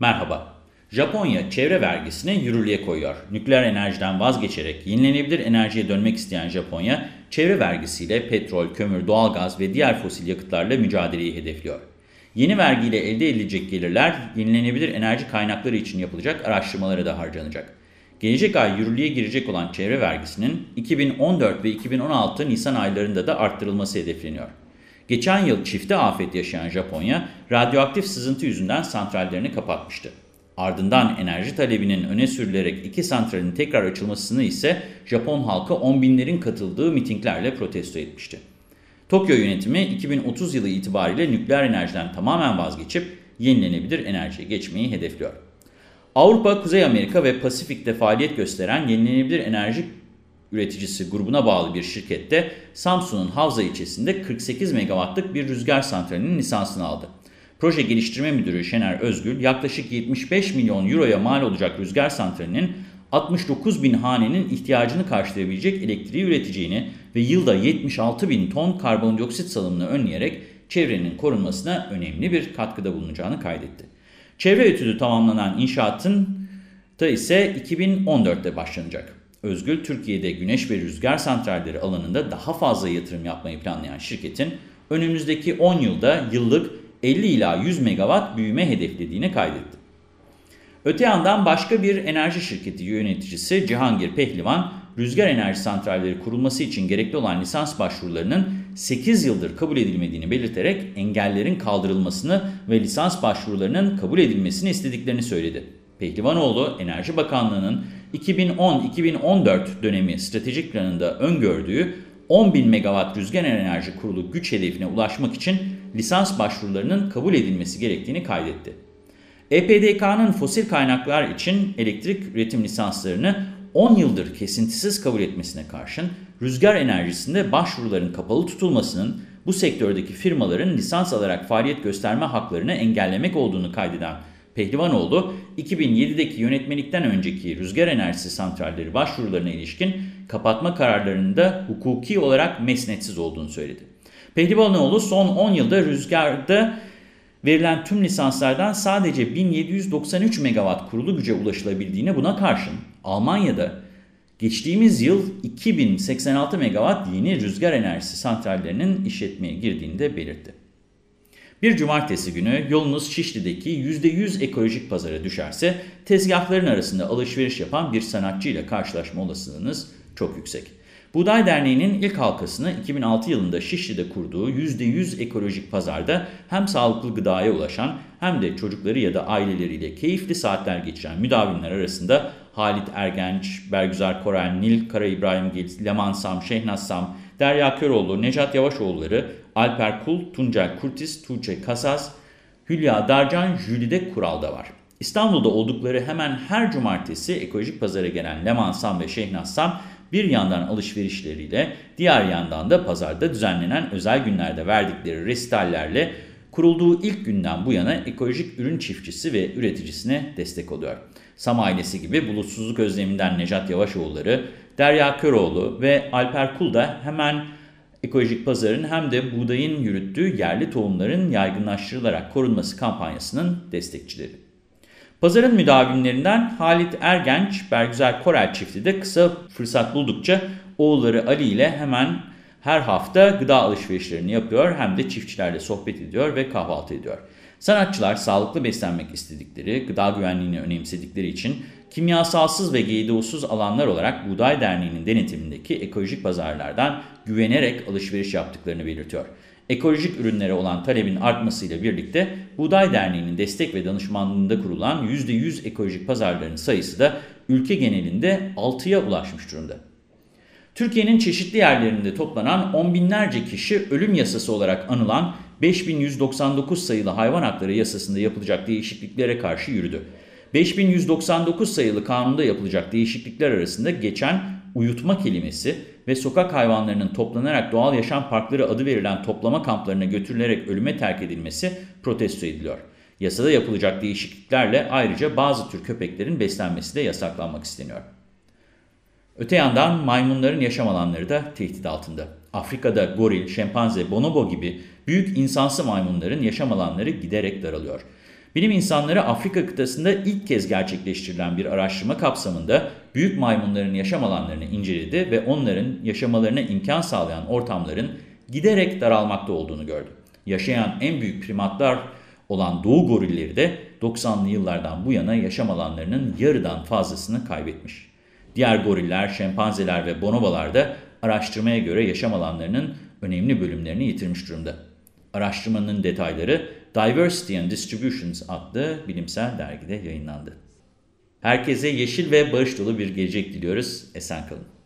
Merhaba. Japonya çevre vergisini yürürlüğe koyuyor. Nükleer enerjiden vazgeçerek yenilenebilir enerjiye dönmek isteyen Japonya, çevre vergisiyle petrol, kömür, doğalgaz ve diğer fosil yakıtlarla mücadeleyi hedefliyor. Yeni vergiyle elde edilecek gelirler yenilenebilir enerji kaynakları için yapılacak araştırmalara da harcanacak. Gelecek ay yürürlüğe girecek olan çevre vergisinin 2014 ve 2016 Nisan aylarında da arttırılması hedefleniyor. Geçen yıl çifte afet yaşayan Japonya, radyoaktif sızıntı yüzünden santrallerini kapatmıştı. Ardından enerji talebinin öne sürülerek iki santralin tekrar açılmasını ise Japon halkı on binlerin katıldığı mitinglerle protesto etmişti. Tokyo yönetimi 2030 yılı itibariyle nükleer enerjiden tamamen vazgeçip yenilenebilir enerjiye geçmeyi hedefliyor. Avrupa, Kuzey Amerika ve Pasifik'te faaliyet gösteren yenilenebilir enerji üreticisi grubuna bağlı bir şirkette Samsun'un Havza ilçesinde 48 megawattlık bir rüzgar santralinin lisansını aldı. Proje Geliştirme Müdürü Şener Özgül, yaklaşık 75 milyon euroya mal olacak rüzgar santralinin 69 bin hanenin ihtiyacını karşılayabilecek elektriği üreteceğini ve yılda 76 bin ton karbondioksit salımını önleyerek çevrenin korunmasına önemli bir katkıda bulunacağını kaydetti. Çevre etüdü tamamlanan inşaatın da ise 2014'te başlanacak. Özgül, Türkiye'de güneş ve rüzgar santralleri alanında daha fazla yatırım yapmayı planlayan şirketin önümüzdeki 10 yılda yıllık 50 ila 100 megawatt büyüme hedeflediğini kaydetti. Öte yandan başka bir enerji şirketi yöneticisi Cihangir Pehlivan, rüzgar enerji santralleri kurulması için gerekli olan lisans başvurularının 8 yıldır kabul edilmediğini belirterek engellerin kaldırılmasını ve lisans başvurularının kabul edilmesini istediklerini söyledi. Pehlivanoğlu, Enerji Bakanlığı'nın 2010-2014 dönemi stratejik planında öngördüğü 10 bin megawatt rüzgar enerji kurulu güç hedefine ulaşmak için lisans başvurularının kabul edilmesi gerektiğini kaydetti. EPDK'nın fosil kaynaklar için elektrik üretim lisanslarını 10 yıldır kesintisiz kabul etmesine karşın rüzgar enerjisinde başvuruların kapalı tutulmasının bu sektördeki firmaların lisans alarak faaliyet gösterme haklarını engellemek olduğunu kaydeden Pehlivanoğlu, 2007'deki yönetmelikten önceki rüzgar enerjisi santralleri başvurularına ilişkin kapatma kararlarında hukuki olarak mesnetsiz olduğunu söyledi. Pehlivanoğlu son 10 yılda rüzgarda verilen tüm lisanslardan sadece 1793 megawatt kurulu güce ulaşılabildiğine buna karşın Almanya'da geçtiğimiz yıl 2086 megawatt yeni rüzgar enerjisi santrallerinin işletmeye girdiğini de belirtti. Bir cumartesi günü yolunuz Şişli'deki %100 ekolojik pazara düşerse tezgahların arasında alışveriş yapan bir sanatçıyla karşılaşma olasılığınız çok yüksek. Buğday Derneği'nin ilk halkasını 2006 yılında Şişli'de kurduğu %100 ekolojik pazarda hem sağlıklı gıdaya ulaşan hem de çocukları ya da aileleriyle keyifli saatler geçiren müdavimler arasında Halit Ergenç, Bergüzar Korel, Nil Kara İbrahimgil, Leman Sam, Şehnaz Sam, Derya Köroğlu, Necat Yavaşoğulları, Alper Kul, Tuncel Kurtis, Tuğçe Kasaz, Hülya Darcan, Jülide Kural'da var. İstanbul'da oldukları hemen her cumartesi ekolojik pazara gelen Leman Sam ve Şehnaz Sam bir yandan alışverişleriyle diğer yandan da pazarda düzenlenen özel günlerde verdikleri resitallerle kurulduğu ilk günden bu yana ekolojik ürün çiftçisi ve üreticisine destek oluyor. Sam ailesi gibi bulutsuzluk özleminden Necat Yavaşoğulları, Derya Köroğlu ve Alper Kul da hemen ekolojik pazarın hem de buğdayın yürüttüğü yerli tohumların yaygınlaştırılarak korunması kampanyasının destekçileri. Pazarın müdavimlerinden Halit Ergenç, Bergüzel Korel çifti de kısa fırsat buldukça oğulları Ali ile hemen her hafta gıda alışverişlerini yapıyor hem de çiftçilerle sohbet ediyor ve kahvaltı ediyor. Sanatçılar sağlıklı beslenmek istedikleri, gıda güvenliğini önemsedikleri için kimyasalsız ve GDO'suz alanlar olarak Buğday Derneği'nin denetimindeki ekolojik pazarlardan güvenerek alışveriş yaptıklarını belirtiyor. Ekolojik ürünlere olan talebin artmasıyla birlikte Buğday Derneği'nin destek ve danışmanlığında kurulan %100 ekolojik pazarların sayısı da ülke genelinde 6'ya ulaşmış durumda. Türkiye'nin çeşitli yerlerinde toplanan on binlerce kişi ölüm yasası olarak anılan 5199 sayılı hayvan hakları yasasında yapılacak değişikliklere karşı yürüdü. 5199 sayılı kanunda yapılacak değişiklikler arasında geçen uyutma kelimesi ve sokak hayvanlarının toplanarak doğal yaşam parkları adı verilen toplama kamplarına götürülerek ölüme terk edilmesi protesto ediliyor. Yasada yapılacak değişikliklerle ayrıca bazı tür köpeklerin beslenmesi de yasaklanmak isteniyor. Öte yandan maymunların yaşam alanları da tehdit altında. Afrika'da goril, şempanze, bonobo gibi büyük insansı maymunların yaşam alanları giderek daralıyor. Bilim insanları Afrika kıtasında ilk kez gerçekleştirilen bir araştırma kapsamında büyük maymunların yaşam alanlarını inceledi ve onların yaşamalarına imkan sağlayan ortamların giderek daralmakta olduğunu gördü. Yaşayan en büyük primatlar olan doğu gorilleri de 90'lı yıllardan bu yana yaşam alanlarının yarıdan fazlasını kaybetmiş. Diğer goriller, şempanzeler ve bonobolar da araştırmaya göre yaşam alanlarının önemli bölümlerini yitirmiş durumda. Araştırmanın detayları Diversity and Distributions adlı bilimsel dergide yayınlandı. Herkese yeşil ve barış dolu bir gelecek diliyoruz. Esen kalın.